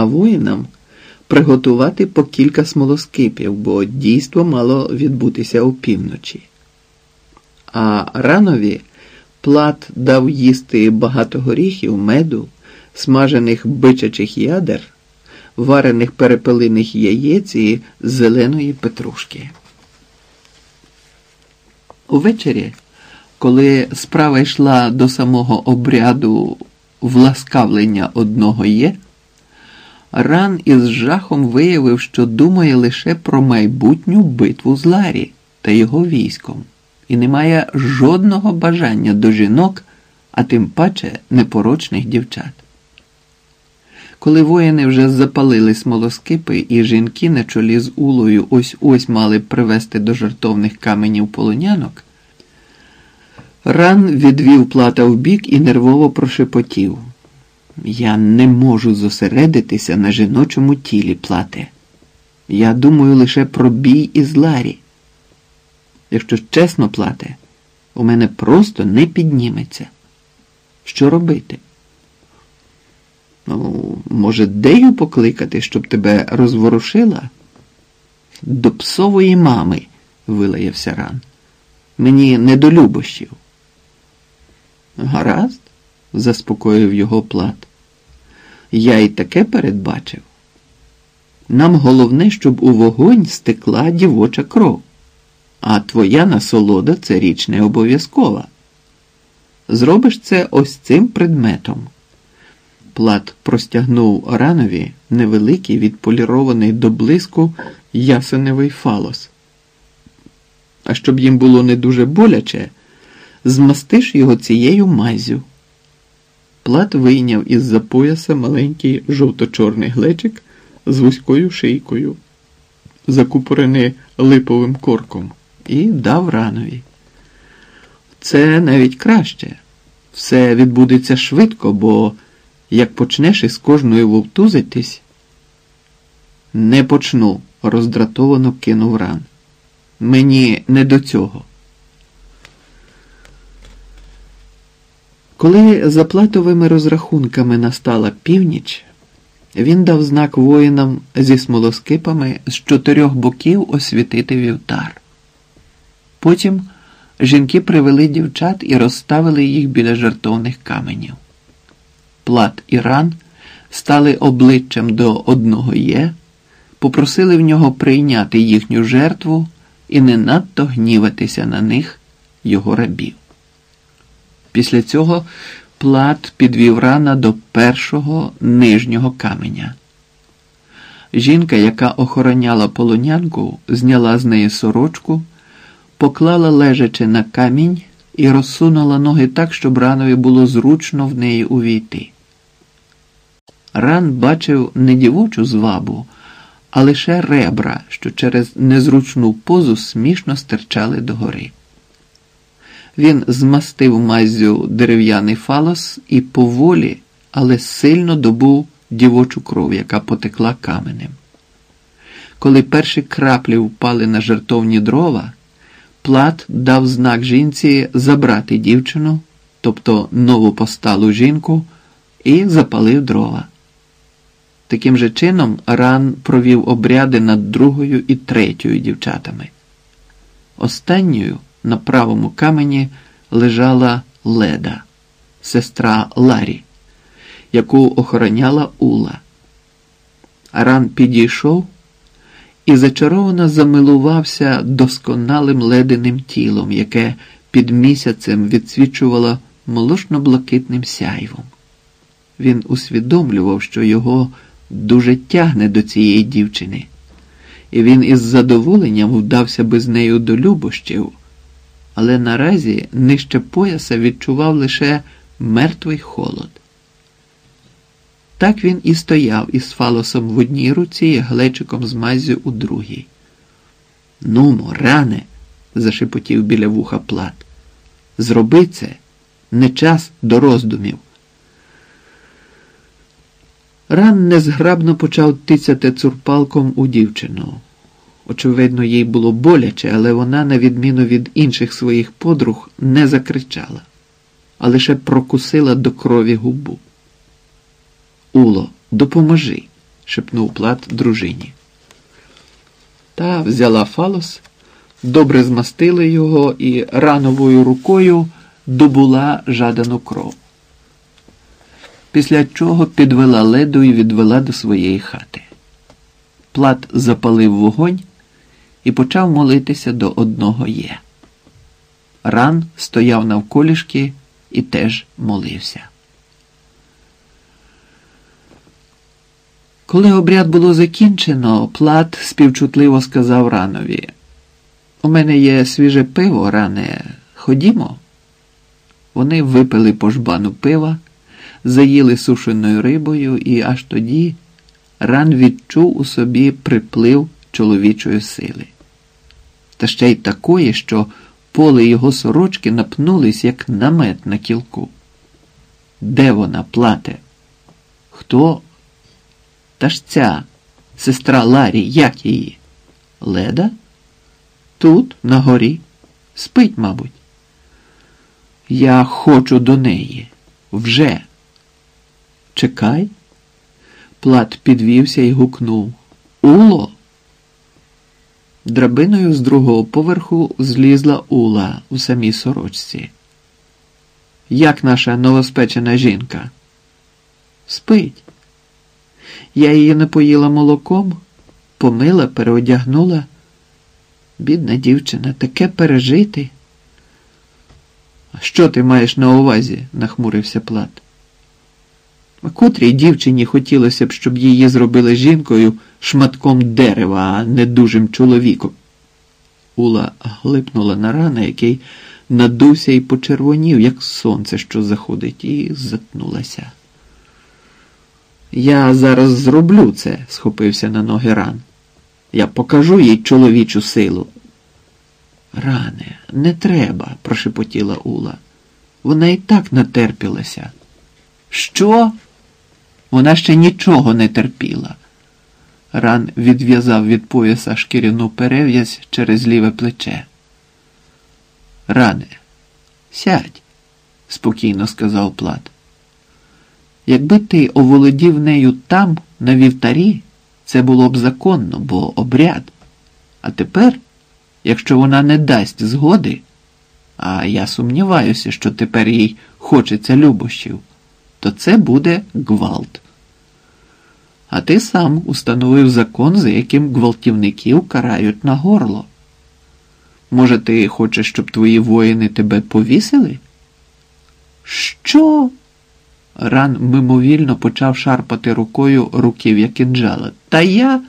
а воїнам приготувати по кілька смолоскипів, бо дійство мало відбутися опівночі. А ранові плат дав їсти багато горіхів, меду, смажених бичачих ядер, варених перепелиних яєць і зеленої петрушки. Увечері, коли справа йшла до самого обряду власкавлення одного є, ран із жахом виявив, що думає лише про майбутню битву з Ларі та його військом, і не має жодного бажання до жінок, а тим паче непорочних дівчат. Коли воїни вже запалили смолоскипи, і жінки на чолі з улою ось ось мали привести до жартовних каменів полонянок, ран відвів плата вбік і нервово прошепотів. Я не можу зосередитися на жіночому тілі плате. Я думаю лише про бій із Ларі. Якщо чесно плате, у мене просто не підніметься. Що робити? Ну, може, дею покликати, щоб тебе розворушила? До псової мами, вилаявся ран. Мені не до любощів. Гаразд, заспокоїв його плат. Я й таке передбачив. Нам головне, щоб у вогонь стекла дівоча кров, а твоя насолода це річ не обов'язкова. Зробиш це ось цим предметом. Плат простягнув ранові невеликий відполірований до блиску ясеневий фалос. А щоб їм було не дуже боляче, змастиш його цією мазю. Плат вийняв із за пояса маленький жовто-чорний глечик з вузькою шийкою, закупорений липовим корком, і дав ранові. Це навіть краще. Все відбудеться швидко, бо як почнеш із кожною вовтузитись, не почну, роздратовано кинув ран. Мені не до цього. Коли за платовими розрахунками настала північ, він дав знак воїнам зі смолоскипами з чотирьох боків освітити вівтар. Потім жінки привели дівчат і розставили їх біля жартовних каменів. Плат і ран стали обличчям до одного є, попросили в нього прийняти їхню жертву і не надто гніватися на них, його рабів. Після цього плат підвів рана до першого нижнього каменя. Жінка, яка охороняла полонянку, зняла з неї сорочку, поклала лежачи на камінь і розсунула ноги так, щоб ранові було зручно в неї увійти. Ран бачив не дівочу звабу, а лише ребра, що через незручну позу смішно стирчали догори. Він змастив маззю дерев'яний фалос і поволі, але сильно добув дівочу кров, яка потекла каменем. Коли перші краплі впали на жертовні дрова, плат дав знак жінці забрати дівчину, тобто новопосталу жінку, і запалив дрова. Таким же чином ран провів обряди над другою і третьою дівчатами. Останньою на правому камені лежала Леда, сестра Ларі, яку охороняла Ула. Ран підійшов і зачаровано замилувався досконалим леденим тілом, яке під місяцем відсвічувало молочно-блакитним сяйвом. Він усвідомлював, що його дуже тягне до цієї дівчини, і він із задоволенням вдався би з нею до любощів, але наразі нижче пояса відчував лише мертвий холод. Так він і стояв із фалосом в одній руці і глечиком з маззю у другій. Нумо, ране, зашепотів біля вуха плат. Зроби це, не час до роздумів. Ран незграбно почав тицяти цурпалком у дівчину. Очевидно, їй було боляче, але вона, на відміну від інших своїх подруг, не закричала, а лише прокусила до крові губу. Уло, допоможи. шепнув плат дружині. Та взяла фалос, добре змастила його і рановою рукою добула жадану кров. Після чого підвела леду і відвела до своєї хати. Плат запалив вогонь і почав молитися до одного є. Ран стояв навколішки і теж молився. Коли обряд було закінчено, Плат співчутливо сказав ранові: У мене є свіже пиво, ране, ходімо. Вони випили по жбану пива, заїли сушеною рибою, і аж тоді ран відчув у собі приплив чоловічої сили. Та ще й такої, що поле його сорочки напнулись, як намет на кілку. Де вона плате? Хто? Та ж ця сестра Ларі, як її? Леда? Тут, на горі, спить, мабуть. Я хочу до неї. Вже. Чекай. Плат підвівся і гукнув. Уло. Драбиною з другого поверху злізла Ула у самій сорочці. Як наша новоспечена жінка? Спить. Я її напоїла молоком, помила, переодягнула. Бідна дівчина, таке пережити. Що ти маєш на увазі? нахмурився Плат. Котрій дівчині хотілося б, щоб її зробили жінкою шматком дерева, а не дужим чоловіком. Ула глипнула на рана, який надувся і почервонів, як сонце, що заходить, і затнулася. Я зараз зроблю це, схопився на ноги ран. Я покажу їй чоловічу силу. Ране, не треба, прошепотіла Ула. Вона і так натерпілася. Що? Вона ще нічого не терпіла. Ран відв'язав від пояса шкіряну перев'язь через ліве плече. Ране, сядь, спокійно сказав Плат. Якби ти оволодів нею там, на вівтарі, це було б законно, бо обряд. А тепер, якщо вона не дасть згоди, а я сумніваюся, що тепер їй хочеться любощів, то це буде гвалт. А ти сам установив закон, за яким гвалтівників карають на горло. Може, ти хочеш, щоб твої воїни тебе повісили? Що? Ран мимовільно почав шарпати рукою руків'я кінджала. Та я.